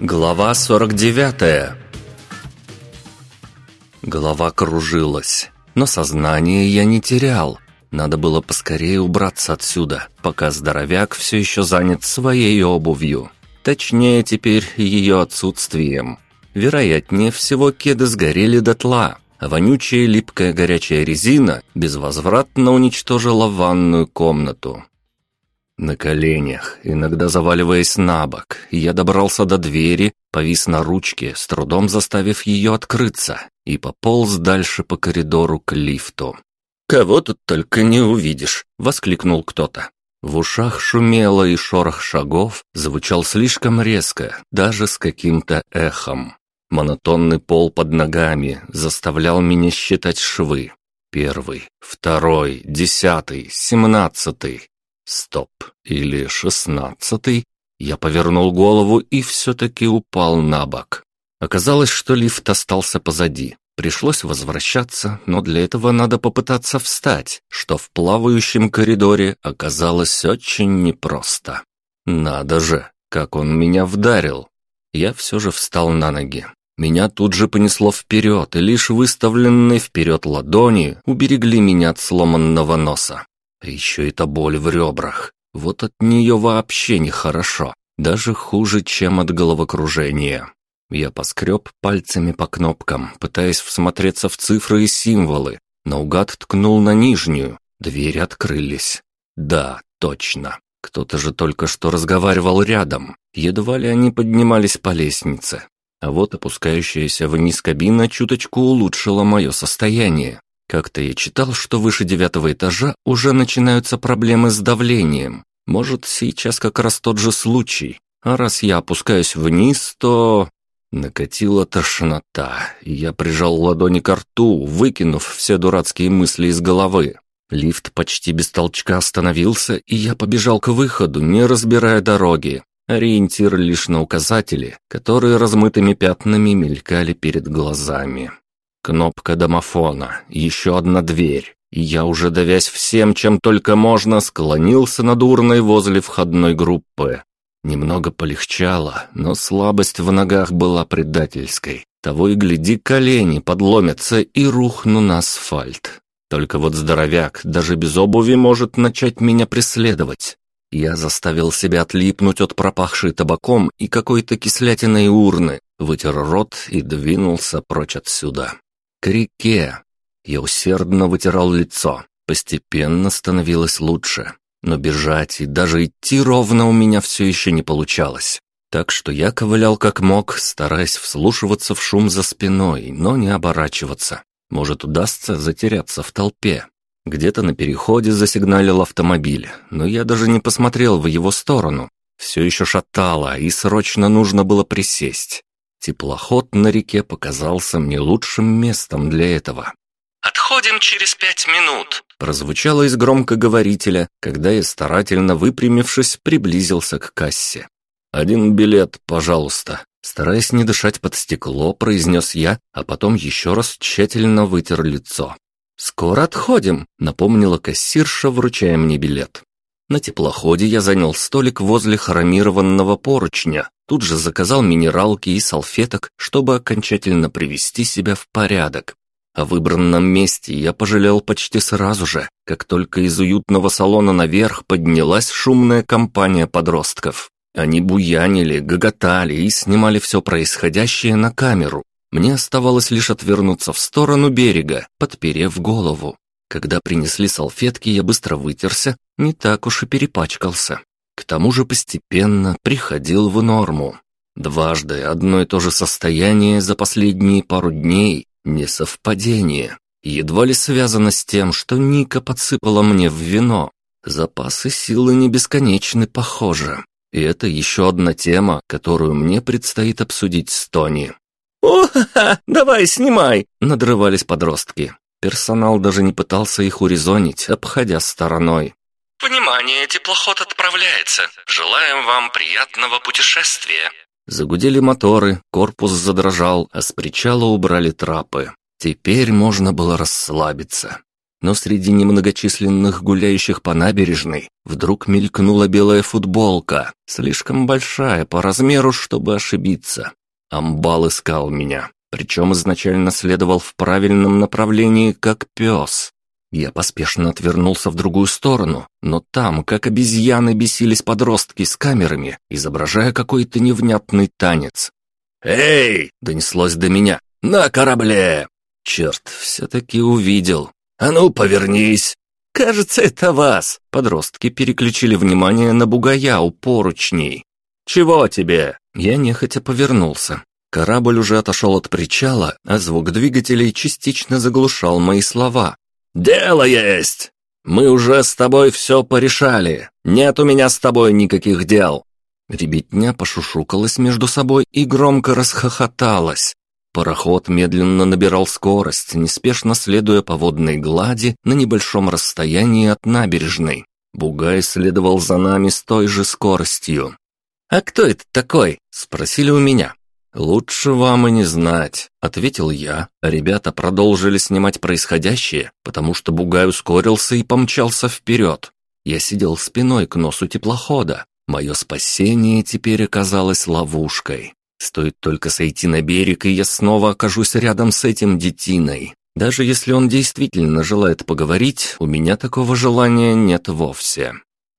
Глава 49 Голова кружилась, но сознание я не терял. Надо было поскорее убраться отсюда, пока здоровяк все еще занят своей обувью. Точнее, теперь ее отсутствием. Вероятнее всего, кеды сгорели дотла, а вонючая липкая горячая резина безвозвратно уничтожила ванную комнату. На коленях, иногда заваливаясь на бок, я добрался до двери, повис на ручке, с трудом заставив ее открыться, и пополз дальше по коридору к лифту. «Кого тут только не увидишь!» — воскликнул кто-то. В ушах шумело, и шорох шагов звучал слишком резко, даже с каким-то эхом. Монотонный пол под ногами заставлял меня считать швы. Первый, второй, десятый, семнадцатый. Стоп. Или шестнадцатый. Я повернул голову и все-таки упал на бок. Оказалось, что лифт остался позади. Пришлось возвращаться, но для этого надо попытаться встать, что в плавающем коридоре оказалось очень непросто. Надо же, как он меня вдарил. Я все же встал на ноги. Меня тут же понесло вперед, и лишь выставленные вперед ладони уберегли меня от сломанного носа. А еще эта боль в ребрах. Вот от нее вообще нехорошо. Даже хуже, чем от головокружения. Я поскреб пальцами по кнопкам, пытаясь всмотреться в цифры и символы. Наугад ткнул на нижнюю. Двери открылись. Да, точно. Кто-то же только что разговаривал рядом. Едва ли они поднимались по лестнице. А вот опускающаяся вниз кабина чуточку улучшила мое состояние. Как-то я читал, что выше девятого этажа уже начинаются проблемы с давлением. Может, сейчас как раз тот же случай. А раз я опускаюсь вниз, то... Накатила тошнота, и я прижал ладони к рту, выкинув все дурацкие мысли из головы. Лифт почти без толчка остановился, и я побежал к выходу, не разбирая дороги. Ориентир лишь на указатели, которые размытыми пятнами мелькали перед глазами. Кнопка домофона, еще одна дверь, и я уже давясь всем, чем только можно, склонился над урной возле входной группы. Немного полегчало, но слабость в ногах была предательской. Того и гляди, колени подломятся и рухну на асфальт. Только вот здоровяк даже без обуви может начать меня преследовать. Я заставил себя отлипнуть от пропахшей табаком и какой-то кислятиной урны, вытер рот и двинулся прочь отсюда к реке. Я усердно вытирал лицо. Постепенно становилось лучше. Но бежать и даже идти ровно у меня все еще не получалось. Так что я ковылял как мог, стараясь вслушиваться в шум за спиной, но не оборачиваться. Может, удастся затеряться в толпе. Где-то на переходе засигналил автомобиль, но я даже не посмотрел в его сторону. Все еще шатало, и срочно нужно было присесть. Теплоход на реке показался мне лучшим местом для этого. «Отходим через пять минут», — прозвучало из громкоговорителя, когда я, старательно выпрямившись, приблизился к кассе. «Один билет, пожалуйста», — стараясь не дышать под стекло, произнес я, а потом еще раз тщательно вытер лицо. «Скоро отходим», — напомнила кассирша, вручая мне билет. На теплоходе я занял столик возле хромированного поручня, тут же заказал минералки и салфеток, чтобы окончательно привести себя в порядок. О выбранном месте я пожалел почти сразу же, как только из уютного салона наверх поднялась шумная компания подростков. Они буянили, гоготали и снимали все происходящее на камеру. Мне оставалось лишь отвернуться в сторону берега, подперев голову. Когда принесли салфетки, я быстро вытерся, не так уж и перепачкался. К тому же постепенно приходил в норму. Дважды одно и то же состояние за последние пару дней – не совпадение. Едва ли связано с тем, что Ника подсыпала мне в вино. Запасы силы не бесконечны, похоже. И это еще одна тема, которую мне предстоит обсудить с Тони. «О, ха -ха, давай, снимай!» – надрывались подростки. Персонал даже не пытался их урезонить, обходя стороной. «Внимание, теплоход отправляется. Желаем вам приятного путешествия». Загудели моторы, корпус задрожал, а с причала убрали трапы. Теперь можно было расслабиться. но среди немногочисленных гуляющих по набережной вдруг мелькнула белая футболка, слишком большая по размеру, чтобы ошибиться. Амбал искал меня, причем изначально следовал в правильном направлении, как пес. Я поспешно отвернулся в другую сторону, но там, как обезьяны, бесились подростки с камерами, изображая какой-то невнятный танец. «Эй!» — донеслось до меня. «На корабле!» Черт, все-таки увидел. «А ну, повернись!» «Кажется, это вас!» Подростки переключили внимание на бугая у поручней. «Чего тебе?» Я нехотя повернулся. Корабль уже отошел от причала, а звук двигателей частично заглушал мои слова. «Дело есть! Мы уже с тобой все порешали. Нет у меня с тобой никаких дел!» Ребятня пошушукалась между собой и громко расхохоталась. Пароход медленно набирал скорость, неспешно следуя по водной глади на небольшом расстоянии от набережной. Бугай следовал за нами с той же скоростью. «А кто это такой?» — спросили у меня. «Лучше вам и не знать», — ответил я. Ребята продолжили снимать происходящее, потому что Бугай ускорился и помчался вперед. Я сидел спиной к носу теплохода. Мое спасение теперь оказалось ловушкой. Стоит только сойти на берег, и я снова окажусь рядом с этим детиной. Даже если он действительно желает поговорить, у меня такого желания нет вовсе.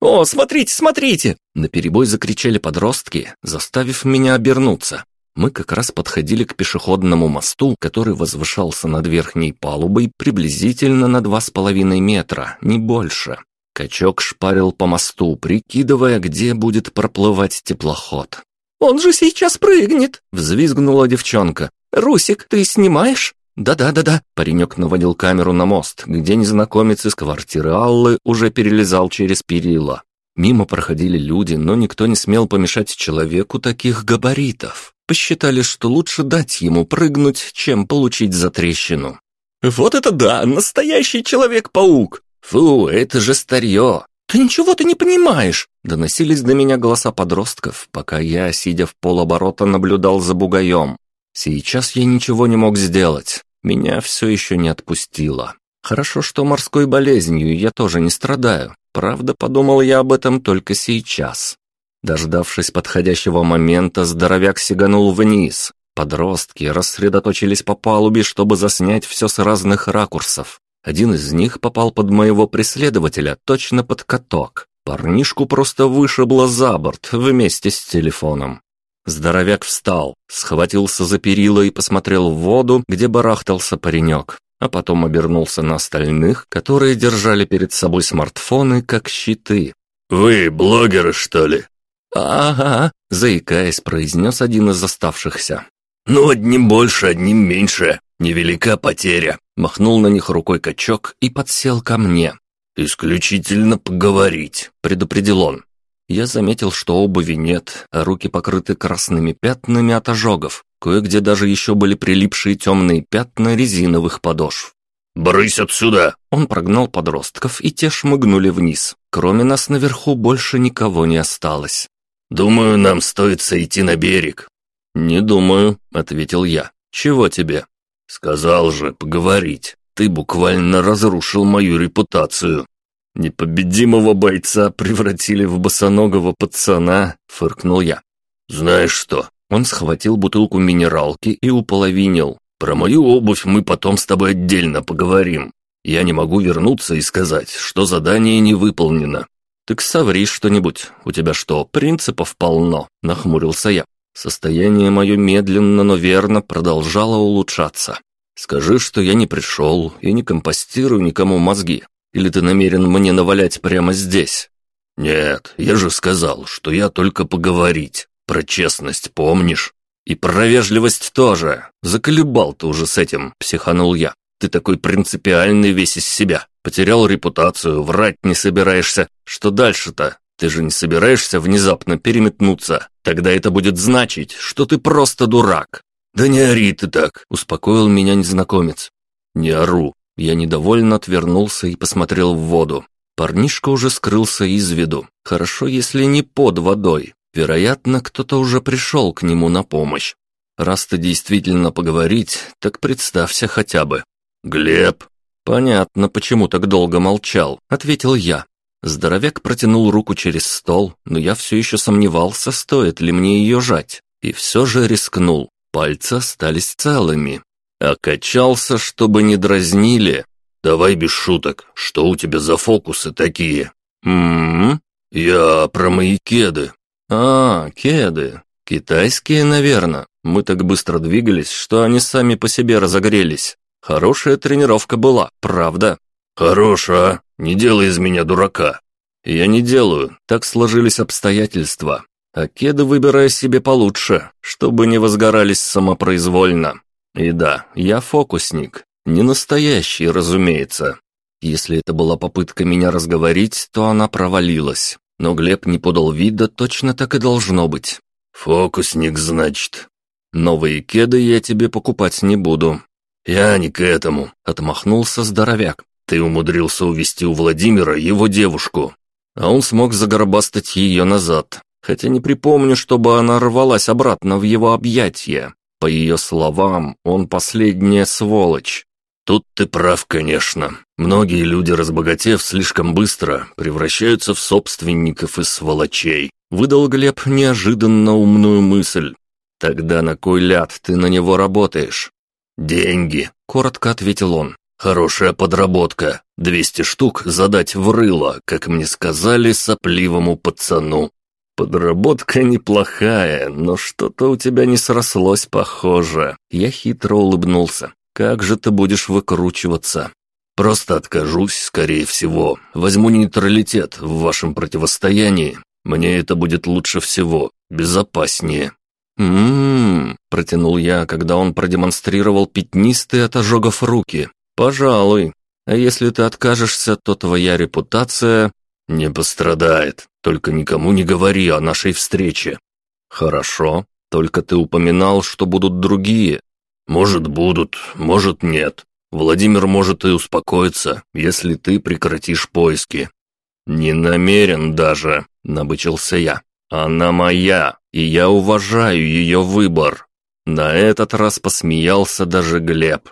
«О, смотрите, смотрите!» Наперебой закричали подростки, заставив меня обернуться. Мы как раз подходили к пешеходному мосту, который возвышался над верхней палубой приблизительно на два с половиной метра, не больше. Качок шпарил по мосту, прикидывая, где будет проплывать теплоход. «Он же сейчас прыгнет!» — взвизгнула девчонка. «Русик, ты снимаешь?» «Да-да-да-да», — паренек наводил камеру на мост, где незнакомец из квартиры Аллы уже перелезал через перила. Мимо проходили люди, но никто не смел помешать человеку таких габаритов. Посчитали, что лучше дать ему прыгнуть, чем получить затрещину. «Вот это да! Настоящий Человек-паук!» «Фу, это же старье! «Ты ничего ты не понимаешь!» Доносились до меня голоса подростков, пока я, сидя в полоборота, наблюдал за бугаем. Сейчас я ничего не мог сделать. Меня все еще не отпустило. Хорошо, что морской болезнью я тоже не страдаю. Правда, подумал я об этом только сейчас. Дождавшись подходящего момента, здоровяк сиганул вниз. Подростки рассредоточились по палубе, чтобы заснять все с разных ракурсов. Один из них попал под моего преследователя, точно под каток. Парнишку просто вышибло за борт вместе с телефоном. Здоровяк встал, схватился за перила и посмотрел в воду, где барахтался паренек, а потом обернулся на остальных, которые держали перед собой смартфоны как щиты. «Вы блогеры, что ли?» «Ага», — заикаясь, произнес один из оставшихся. «Ну, одним больше, одним меньше. Невелика потеря. Махнул на них рукой качок и подсел ко мне. «Исключительно поговорить», — предупредил он. Я заметил, что обуви нет, а руки покрыты красными пятнами от ожогов. Кое-где даже еще были прилипшие темные пятна резиновых подошв. «Брысь отсюда!» Он прогнал подростков, и те шмыгнули вниз. Кроме нас наверху больше никого не осталось. «Думаю, нам стоит сойти на берег». «Не думаю», — ответил я. «Чего тебе?» «Сказал же, поговорить. Ты буквально разрушил мою репутацию». «Непобедимого бойца превратили в босоногого пацана», — фыркнул я. «Знаешь что?» Он схватил бутылку минералки и уполовинил. «Про мою обувь мы потом с тобой отдельно поговорим. Я не могу вернуться и сказать, что задание не выполнено». «Так соври что-нибудь. У тебя что, принципов полно?» — нахмурился я. Состояние мое медленно, но верно продолжало улучшаться. Скажи, что я не пришел и не компостирую никому мозги. Или ты намерен мне навалять прямо здесь? Нет, я же сказал, что я только поговорить. Про честность помнишь? И про вежливость тоже. Заколебал ты уже с этим, психанул я. Ты такой принципиальный весь из себя. Потерял репутацию, врать не собираешься. Что дальше-то? Ты же не собираешься внезапно переметнуться? Тогда это будет значить, что ты просто дурак». «Да не ори ты так», — успокоил меня незнакомец. «Не ору». Я недовольно отвернулся и посмотрел в воду. Парнишка уже скрылся из виду. Хорошо, если не под водой. Вероятно, кто-то уже пришел к нему на помощь. Раз ты действительно поговорить, так представься хотя бы. «Глеб!» «Понятно, почему так долго молчал», — ответил я. Здоровяк протянул руку через стол, но я все еще сомневался, стоит ли мне ее жать. И все же рискнул. Пальцы остались целыми. Окачался, чтобы не дразнили. «Давай без шуток. Что у тебя за фокусы такие?» «М-м-м». «Я про мои кеды». «А, кеды. Китайские, наверное. Мы так быстро двигались, что они сами по себе разогрелись. Хорошая тренировка была, правда?» «Хорошая. Не делай из меня дурака». «Я не делаю. Так сложились обстоятельства. А кеды выбираю себе получше, чтобы не возгорались самопроизвольно. И да, я фокусник. Не настоящий, разумеется. Если это была попытка меня разговорить, то она провалилась. Но Глеб не подал вида, точно так и должно быть. «Фокусник, значит?» «Новые кеды я тебе покупать не буду». «Я не к этому», — отмахнулся здоровяк. «Ты умудрился увести у Владимира его девушку». А он смог загробастать ее назад. Хотя не припомню, чтобы она рвалась обратно в его объятия. По ее словам, он последняя сволочь. Тут ты прав, конечно. Многие люди, разбогатев слишком быстро, превращаются в собственников и сволочей. Выдал Глеб неожиданно умную мысль. Тогда на кой ляд ты на него работаешь? Деньги, коротко ответил он. Хорошая подработка. Двести штук задать в рыло, как мне сказали, сопливому пацану. Подработка неплохая, но что-то у тебя не срослось, похоже. Я хитро улыбнулся. Как же ты будешь выкручиваться? Просто откажусь, скорее всего. Возьму нейтралитет в вашем противостоянии. Мне это будет лучше всего, безопаснее. «М-м-м», протянул я, когда он продемонстрировал пятнистые от ожогов руки. «Пожалуй. А если ты откажешься, то твоя репутация...» «Не пострадает. Только никому не говори о нашей встрече». «Хорошо. Только ты упоминал, что будут другие. «Может, будут, может, нет. Владимир может и успокоиться, если ты прекратишь поиски». «Не намерен даже», — набычился я. «Она моя, и я уважаю ее выбор». На этот раз посмеялся даже Глеб.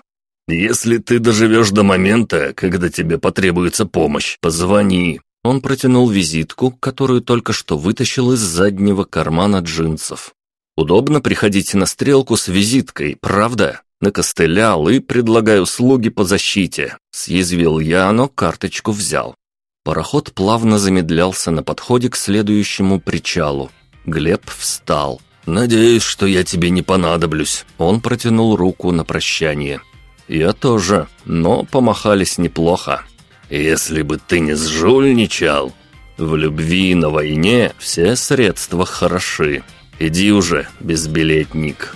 «Если ты доживешь до момента, когда тебе потребуется помощь, позвони». Он протянул визитку, которую только что вытащил из заднего кармана джинсов. Удобно приходить на стрелку с визиткой, правда? Накостылял и предлагаю услуги по защите. Съязвил я, но карточку взял. Пароход плавно замедлялся на подходе к следующему причалу. Глеб встал. «Надеюсь, что я тебе не понадоблюсь». Он протянул руку на прощание. «Я тоже, но помахались неплохо». «Если бы ты не сжульничал...» «В любви на войне все средства хороши». Иди уже, безбилетник.